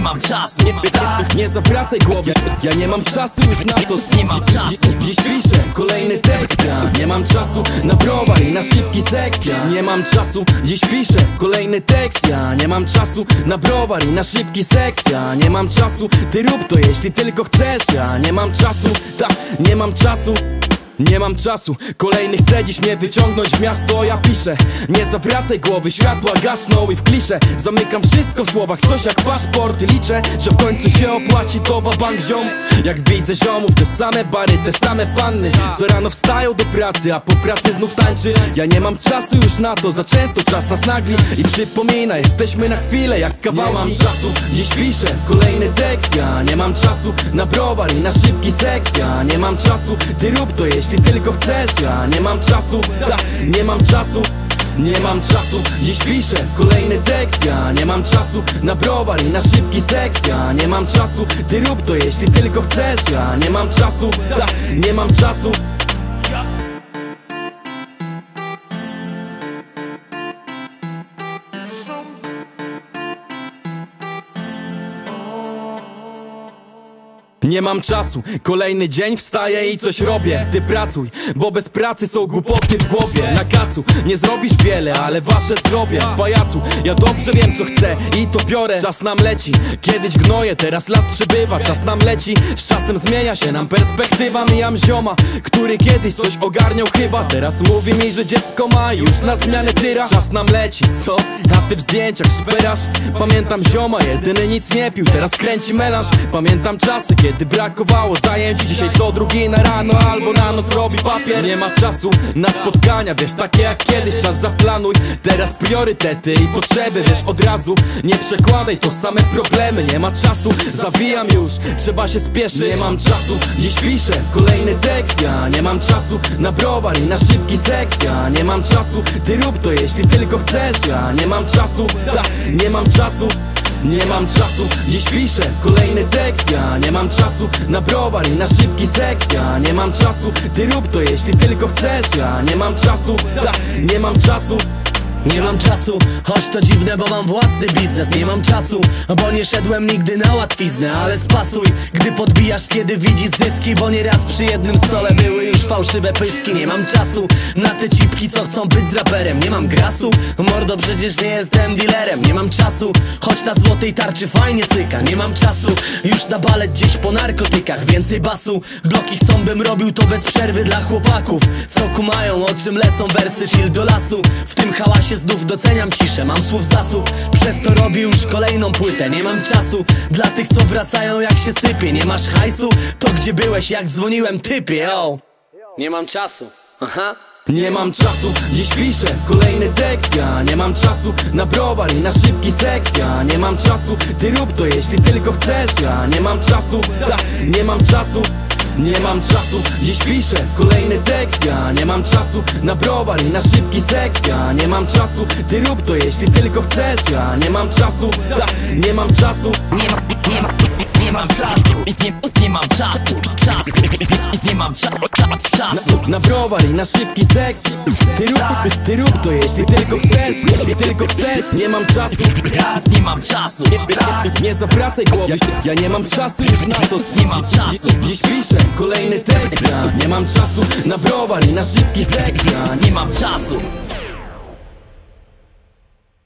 nie mam czasu. Tak, Nie zawracaj głowy, ja nie mam czasu już na to. Nie mam czasu. Dzi- Dziś piszę kolejny tekst, ja nie mam czasu na browar i na szybki seks Ja nie mam czasu, dziś piszę kolejny tekst Ja nie mam czasu na browar i na szybki seks Ja nie mam czasu, ty rób to jeśli tylko chcesz Ja nie mam czasu, tak, nie mam czasu nie mam czasu, kolejny chce dziś mnie wyciągnąć w miasto. Ja piszę, nie zawracaj głowy, światła gasną i w klisze. Zamykam wszystko w słowach, coś jak paszport Liczę, że w końcu się opłaci to bank ziom. Jak widzę ziomów, te same bary, te same panny. Co rano wstają do pracy, a po pracy znów tańczy. Ja nie mam czasu już na to, za często czas nas nagli. I przypomina, jesteśmy na chwilę jak kawałki Nie mam czasu, dziś piszę kolejny tekst. Ja nie mam czasu na browar i na szybki seks. Ja nie mam czasu, ty rób to jeśli tylko chcesz Ja nie mam czasu, tak, nie mam czasu nie mam czasu, dziś piszę kolejny tekst Ja nie mam czasu na browar i na szybki seks. Ja nie mam czasu, ty rób to jeśli tylko chcesz. Ja nie mam czasu, tak, nie mam czasu Nie mam czasu, kolejny dzień wstaję i coś robię. Ty pracuj, bo bez pracy są głupoty w głowie. Na kacu nie zrobisz wiele, ale wasze zdrowie. Pajacu, ja dobrze wiem co chcę i to biorę. Czas nam leci, kiedyś gnoję, teraz lat przybywa. Czas nam leci, z czasem zmienia się nam perspektywa. Mijam zioma, który kiedyś coś ogarniał chyba. Teraz mówi mi, że dziecko ma już na zmianę tyra. Czas nam leci, co? A ty w zdjęciach szperasz? Pamiętam zioma, jedyny nic nie pił, teraz kręci melanż. Pamiętam czasy, kiedy brakowało zajęć Dzisiaj co drugi na rano albo na noc robi papier. Nie ma czasu na spotkania, wiesz, takie jak kiedyś. Czas zaplanuj, teraz priorytety i potrzeby Wiesz, od razu nie przekładaj, to same problemy Nie ma czasu, zawijam już, trzeba się spieszyć. Nie mam czasu, dziś piszę kolejny tekst. Ja nie mam czasu na browar i na szybki seks. Ja nie mam czasu, ty rób to jeśli tylko chcesz. Ja nie mam czasu, tak, nie mam czasu nie mam czasu, dziś piszę kolejny tekst. Ja nie mam czasu na browar i na szybki seks. Ja nie mam czasu, ty rób to jeśli tylko chcesz. Ja nie mam czasu, tak, nie mam czasu Nie mam czasu, choć to dziwne, bo mam własny biznes. Nie mam czasu, bo nie szedłem nigdy na łatwiznę. Ale spasuj, gdy podbijasz, kiedy widzisz zyski Bo nieraz przy jednym stole były już fałszywe pyski. Nie mam czasu na te cipki, co chcą być z raperem. Nie mam grasu, mordo przecież nie jestem dealerem. Nie mam czasu, choć na złotej tarczy fajnie cyka. Nie mam czasu, już na balet gdzieś po narkotykach. Więcej basu, bloki chcą bym robił to bez przerwy dla chłopaków. Co kumają, o czym lecą wersy, chill do lasu. W tym hałasie znów doceniam ciszę, mam słów zasób Przez to robię już kolejną płytę. Nie mam czasu dla tych, co wracają jak się sypie. Nie masz hajsu? To gdzie byłeś jak dzwoniłem typie, o Nie mam czasu, aha. Nie mam czasu, dziś piszę kolejny tekst. Ja nie mam czasu na browar i na szybki seks. Ja nie mam czasu, ty rób to jeśli tylko chcesz. Ja nie mam czasu, tak, nie mam czasu nie mam czasu, dziś piszę kolejny tekst. Ja nie mam czasu na browar i na szybki seks. Ja nie mam czasu, ty rób to jeśli tylko chcesz. Ja nie mam czasu, tak, nie mam czasu. Nie ma, nie ma, nie, mam czasu. Nie, nie mam czasu, czasu mam cza, cza, czasu Na browar i na szybki seks. Ty rób, ty rób to jeśli tylko chcesz Jeśli tylko chcesz, nie mam czasu. Ja nie mam czasu. Tak, Nie zawracaj głowy, ja nie mam czasu. Już na to nie mam czasu. Dziś piszę kolejny tekst. Ja nie mam czasu. Na browar i na szybki seks. Ja nie Nie mam czasu